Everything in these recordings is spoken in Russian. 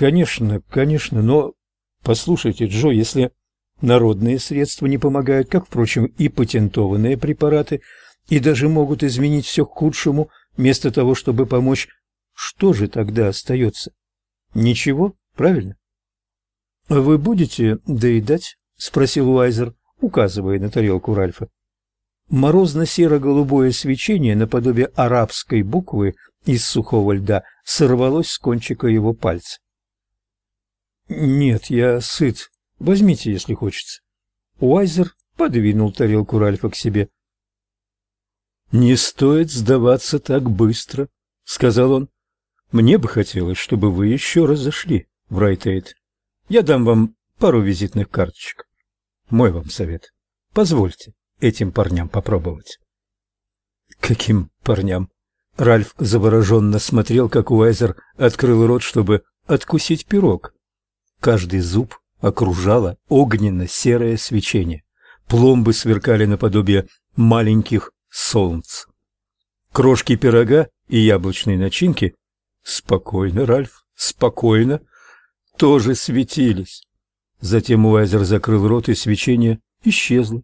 Конечно, конечно, но послушайте, Джо, если народные средства не помогают, как, впрочем, и патентованные препараты, и даже могут изменить все к худшему, вместо того, чтобы помочь, что же тогда остается? Ничего, правильно? Вы будете доедать? спросил Уайзер, указывая на тарелку Ральфа. Морозно-серо-голубое свечение наподобие арабской буквы из сухого льда сорвалось с кончика его пальца. «Нет, я сыт. Возьмите, если хочется». Уайзер подвинул тарелку Ральфа к себе. «Не стоит сдаваться так быстро», — сказал он. «Мне бы хотелось, чтобы вы еще раз зашли в Райтейд. Я дам вам пару визитных карточек. Мой вам совет. Позвольте этим парням попробовать». «Каким парням?» Ральф завороженно смотрел, как Уайзер открыл рот, чтобы откусить пирог. Каждый зуб окружало огненно-серое свечение. Пломбы сверкали наподобие маленьких солнц. Крошки пирога и яблочной начинки спокойно, Ральф, спокойно, тоже светились. Затем Уайзер закрыл рот, и свечение исчезло.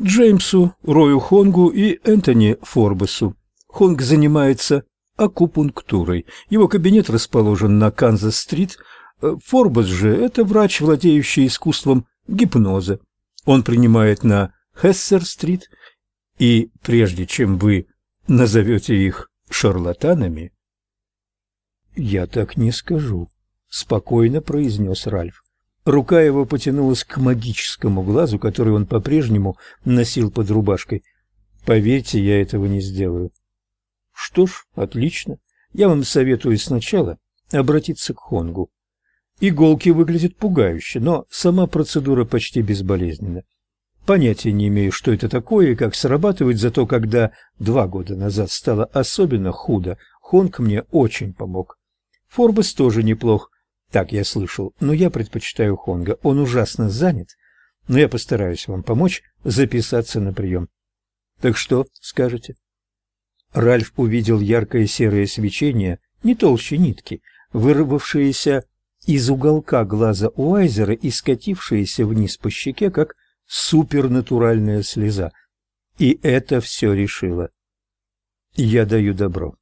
Джеймсу, Рою Хонгу и Энтони Форбесу. Хонг занимается акупунктурой. Его кабинет расположен на Канзас-стрит. Форбес же – это врач, владеющий искусством гипноза. Он принимает на Хессер-стрит и прежде чем вы назовете их шарлатанами... Я так не скажу, спокойно произнес Ральф. Рука его потянулась к магическому глазу, который он по-прежнему носил под рубашкой. Поверьте, я этого не сделаю. Что ж, отлично. Я вам советую сначала обратиться к Хонгу. Иголки выглядят пугающе, но сама процедура почти безболезненна. Понятия не имею, что это такое и как срабатывает, зато когда два года назад стало особенно худо, Хонг мне очень помог. Форбес тоже неплох, так я слышал, но я предпочитаю Хонга. Он ужасно занят, но я постараюсь вам помочь записаться на прием. Так что скажете? Ральф увидел яркое серое свечение, не толще нитки, вырвавшееся из уголка глаза Уайзера и скатившееся вниз по щеке, как супернатуральная слеза. И это все решило. Я даю добро.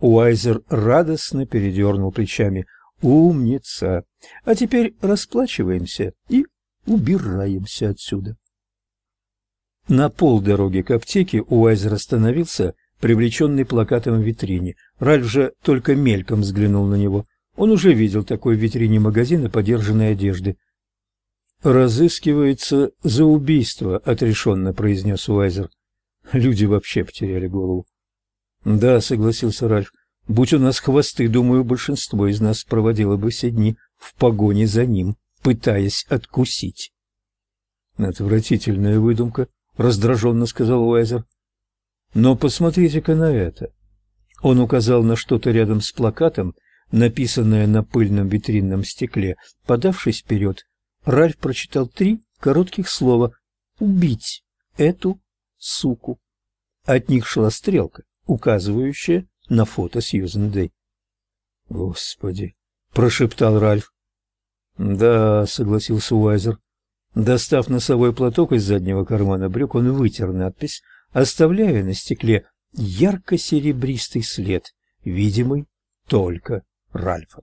Уайзер радостно передернул плечами. Умница. А теперь расплачиваемся и убираемся отсюда. На полдороги к аптеке Уайзер остановился, привлеченный плакатом в витрине. Ральф же только мельком взглянул на него. Он уже видел такой в витрине магазина подержанной одежды. «Разыскивается за убийство», — отрешенно произнес Уайзер. Люди вообще потеряли голову. «Да», — согласился Ральф, — «будь у нас хвосты, думаю, большинство из нас проводило бы все дни в погоне за ним, пытаясь откусить». «Отвратительная выдумка», — раздраженно сказал Уайзер. «Но посмотрите-ка на это». Он указал на что-то рядом с плакатом, написанное на пыльном витринном стекле. Подавшись вперед, Ральф прочитал три коротких слова «убить эту суку». От них шла стрелка, указывающая на фото Сьюзен Дэй. «Господи!» — прошептал Ральф. «Да», — согласился Уайзер. Достав носовой платок из заднего кармана брюк, он вытер надпись, оставляя на стекле ярко-серебристый след, видимый только Ральфом.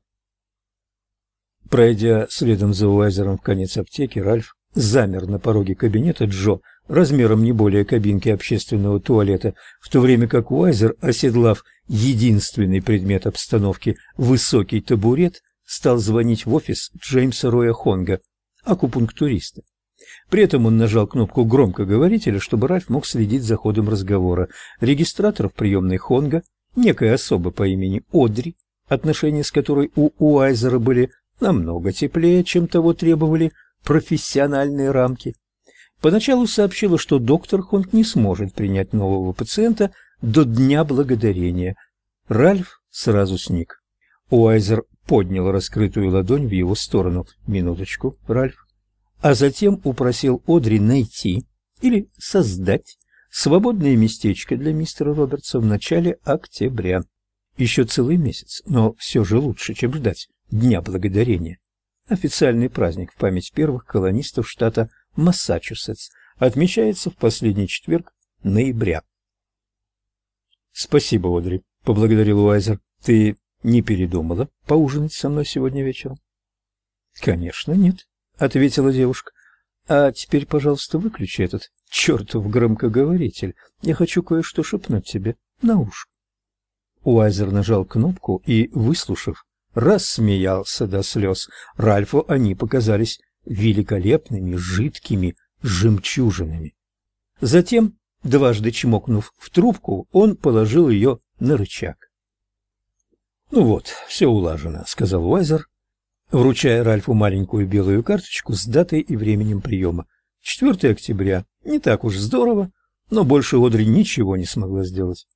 Пройдя следом за Уайзером в конец аптеки, Ральф замер на пороге кабинета Джо, размером не более кабинки общественного туалета, в то время как Уайзер, оседлав единственный предмет обстановки, высокий табурет, стал звонить в офис Джеймса Роя Хонга, акупунктуриста. При этом он нажал кнопку громкоговорителя, чтобы Ральф мог следить за ходом разговора. Регистратор в приемной Хонга, некая особа по имени Одри, отношения с которой у Уайзера были намного теплее, чем того требовали профессиональные рамки. Поначалу сообщила, что доктор Хонт не сможет принять нового пациента до Дня Благодарения. Ральф сразу сник. Уайзер поднял раскрытую ладонь в его сторону. «Минуточку, Ральф». А затем упросил Одри найти или создать свободное местечко для мистера Робертса в начале октября. Еще целый месяц, но все же лучше, чем ждать Дня Благодарения. Официальный праздник в память первых колонистов штата Массачусетс отмечается в последний четверг ноября. Спасибо, Одри, поблагодарил Уайзер. Ты не передумала поужинать со мной сегодня вечером? Конечно, нет, ответила девушка. А теперь, пожалуйста, выключи этот чертов громкоговоритель. Я хочу кое-что шепнуть тебе на ушко. Уайзер нажал кнопку и, выслушав, рассмеялся до слез. Ральфу они показались великолепными, жидкими жемчужинами. Затем, дважды чмокнув в трубку, он положил ее на рычаг. «Ну вот, все улажено», — сказал Уайзер, вручая Ральфу маленькую белую карточку с датой и временем приема. 4 октября. Не так уж здорово, но больше Одри ничего не смогла сделать.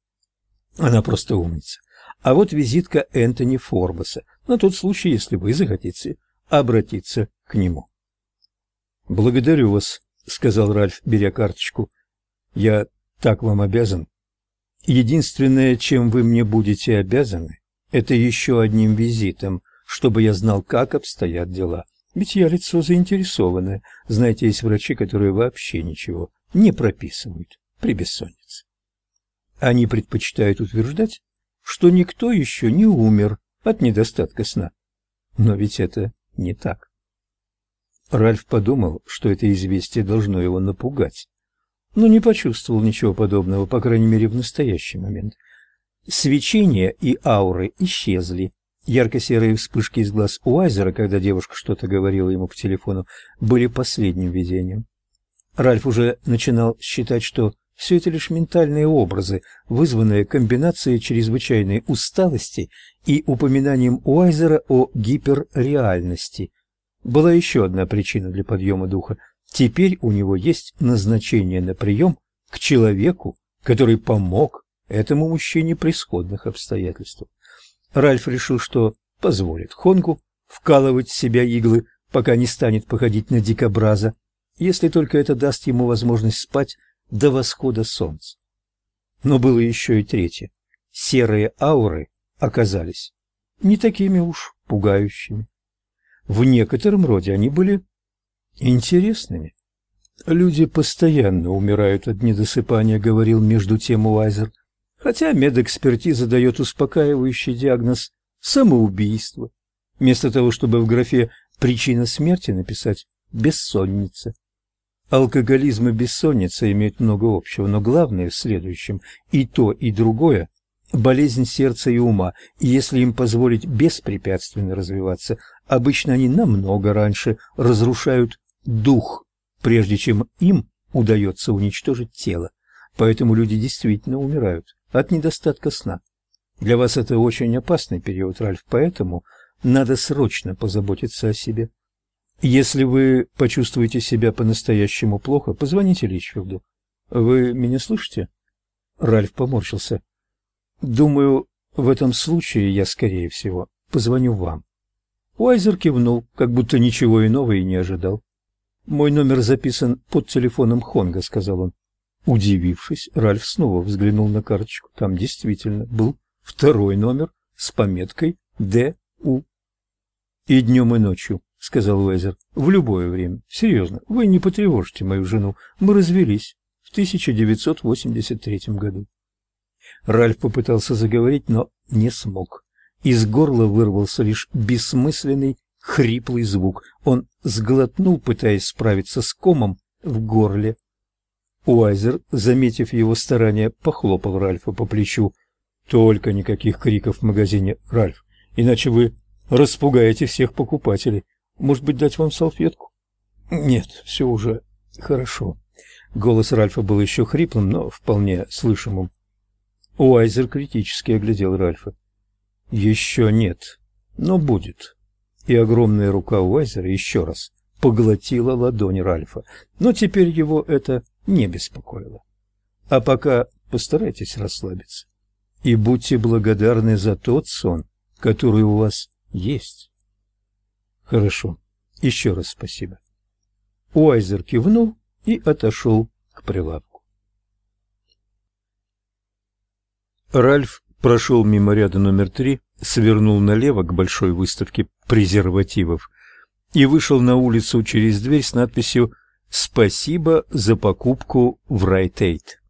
Она просто умница. А вот визитка Энтони Форбаса, на тот случай, если вы захотите обратиться к нему. «Благодарю вас», — сказал Ральф, беря карточку. «Я так вам обязан. Единственное, чем вы мне будете обязаны, это еще одним визитом, чтобы я знал, как обстоят дела. Ведь я лицо заинтересованное. Знаете, есть врачи, которые вообще ничего не прописывают при бессоннице. Они предпочитают утверждать, что никто еще не умер от недостатка сна. Но ведь это не так. Ральф подумал, что это известие должно его напугать, но не почувствовал ничего подобного, по крайней мере, в настоящий момент. Свечение и ауры исчезли, Ярко-серые вспышки из глаз Уайзера, когда девушка что-то говорила ему по телефону, были последним видением. Ральф уже начинал считать, что все это лишь ментальные образы, вызванные комбинацией чрезвычайной усталости и упоминанием Уайзера о гиперреальности. Была еще одна причина для подъема духа. Теперь у него есть назначение на прием к человеку, который помог этому мужчине при сходных обстоятельствах. Ральф решил, что позволит Хонгу вкалывать в себя иглы, пока не станет походить на дикобраза, если только это даст ему возможность спать до восхода солнца. Но было еще и третье. Серые ауры оказались не такими уж пугающими. В некотором роде они были интересными. Люди постоянно умирают от недосыпания, говорил между тем Уайзер хотя медэкспертиза дает успокаивающий диагноз самоубийство, вместо того, чтобы в графе «причина смерти» написать «бессонница». Алкоголизм и бессонница имеют много общего, но главное в следующем – и то, и другое – болезнь сердца и ума, и если им позволить беспрепятственно развиваться, обычно они намного раньше разрушают дух, прежде чем им удается уничтожить тело. Поэтому люди действительно умирают от недостатка сна. Для вас это очень опасный период, Ральф, поэтому надо срочно позаботиться о себе. Если вы почувствуете себя по-настоящему плохо, позвоните Личфилду. Вы меня слышите? Ральф поморщился. Думаю, в этом случае я, скорее всего, позвоню вам. Уайзер кивнул, как будто ничего иного и не ожидал. Мой номер записан под телефоном Хонга, сказал он. Удивившись, Ральф снова взглянул на карточку. Там действительно был второй номер с пометкой «ДУ». «И днем, и ночью», — сказал Уэзер, — «в любое время. Серьезно, вы не потревожите мою жену. Мы развелись в 1983 году». Ральф попытался заговорить, но не смог. Из горла вырвался лишь бессмысленный, хриплый звук. Он сглотнул, пытаясь справиться с комом в горле. Уайзер, заметив его старания, похлопал Ральфа по плечу. «Только никаких криков в магазине, Ральф, иначе вы распугаете всех покупателей. Может быть, дать вам салфетку?» «Нет, все уже хорошо». Голос Ральфа был еще хриплым, но вполне слышимым. Уайзер критически оглядел Ральфа. «Еще нет, но будет». И огромная рука Уайзера еще раз поглотила ладонь Ральфа. Но теперь его это не беспокоило. А пока постарайтесь расслабиться и будьте благодарны за тот сон, который у вас есть. Хорошо. Еще раз спасибо. Уайзер кивнул и отошел к прилавку. Ральф прошел мимо ряда номер три, свернул налево к большой выставке презервативов и вышел на улицу через дверь с надписью «Спасибо за покупку в Райтейт».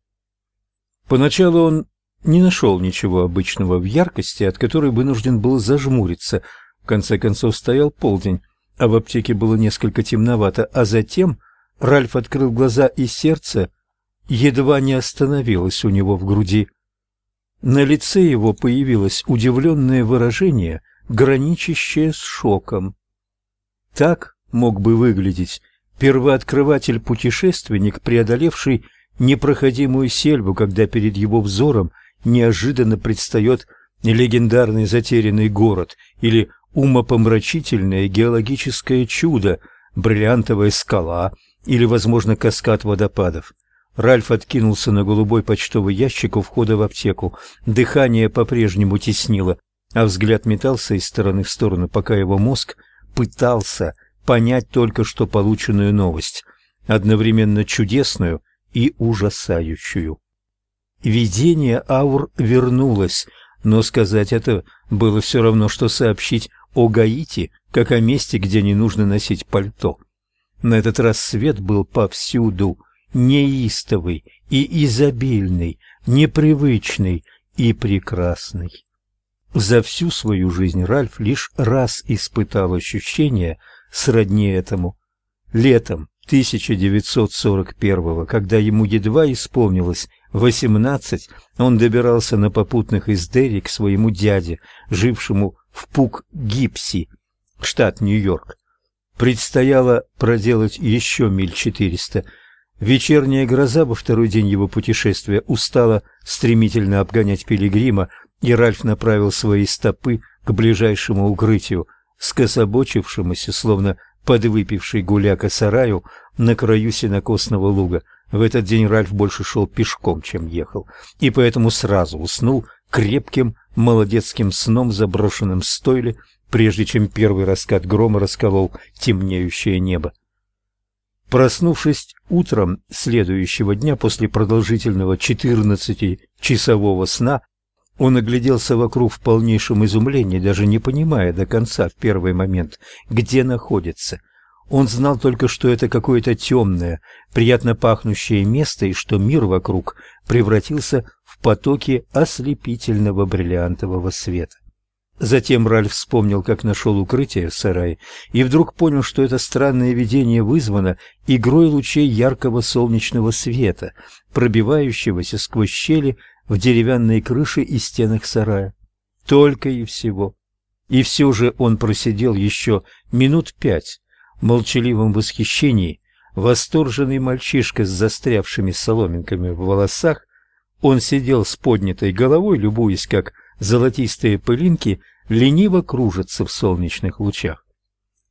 Поначалу он не нашел ничего обычного в яркости, от которой вынужден был зажмуриться. Конце концов стоял полдень, а в аптеке было несколько темновато, а затем Ральф открыл глаза, и сердце едва не остановилось у него в груди. На лице его появилось удивленное выражение, граничащее с шоком. Так мог бы выглядеть первооткрыватель-путешественник, преодолевший непроходимую сельву, когда перед его взором неожиданно предстает легендарный затерянный город или умопомрачительное геологическое чудо, бриллиантовая скала или, возможно, каскад водопадов. Ральф откинулся на голубой почтовый ящик у входа в аптеку. Дыхание по-прежнему теснило, а взгляд метался из стороны в сторону, пока его мозг пытался понять только что полученную новость, одновременно чудесную и ужасающую. Видение аур вернулось, но сказать это было все равно, что сообщить о Гаити, как о месте, где не нужно носить пальто. На этот раз свет был повсюду, неистовый и изобильный, непривычный и прекрасный. За всю свою жизнь Ральф лишь раз испытал ощущение сродни этому. Летом 1941 когда ему едва исполнилось восемнадцать, он добирался на попутных из Дерри к своему дяде, жившему в Пук-Гипси, штат Нью-Йорк. Предстояло проделать еще миль четыреста. Вечерняя гроза во второй день его путешествия устала стремительно обгонять пилигрима, и Ральф направил свои стопы к ближайшему укрытию, скособочившемуся, словно подвыпивший гуляка сараю на краю сенокосного луга. В этот день Ральф больше шел пешком, чем ехал, и поэтому сразу уснул крепким молодецким сном в заброшенном стойле, прежде чем первый раскат грома расколол темнеющее небо. Проснувшись утром следующего дня после продолжительного четырнадцатичасового сна, он огляделся вокруг в полнейшем изумлении, даже не понимая до конца в первый момент, где находится. Он знал только, что это какое-то темное, приятно пахнущее место и что мир вокруг превратился в потоки ослепительного бриллиантового света. Затем Ральф вспомнил, как нашел укрытие в сарае, и вдруг понял, что это странное видение вызвано игрой лучей яркого солнечного света, пробивающегося сквозь щели в деревянной крыше и стенах сарая. Только и всего. И все же он просидел еще минут пять в молчаливом восхищении, восторженный мальчишка с застрявшими соломинками в волосах, он сидел с поднятой головой, любуясь, как золотистые пылинки лениво кружатся в солнечных лучах.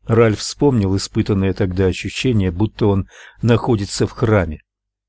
Ральф вспомнил испытанное тогда ощущение, будто он находится в храме,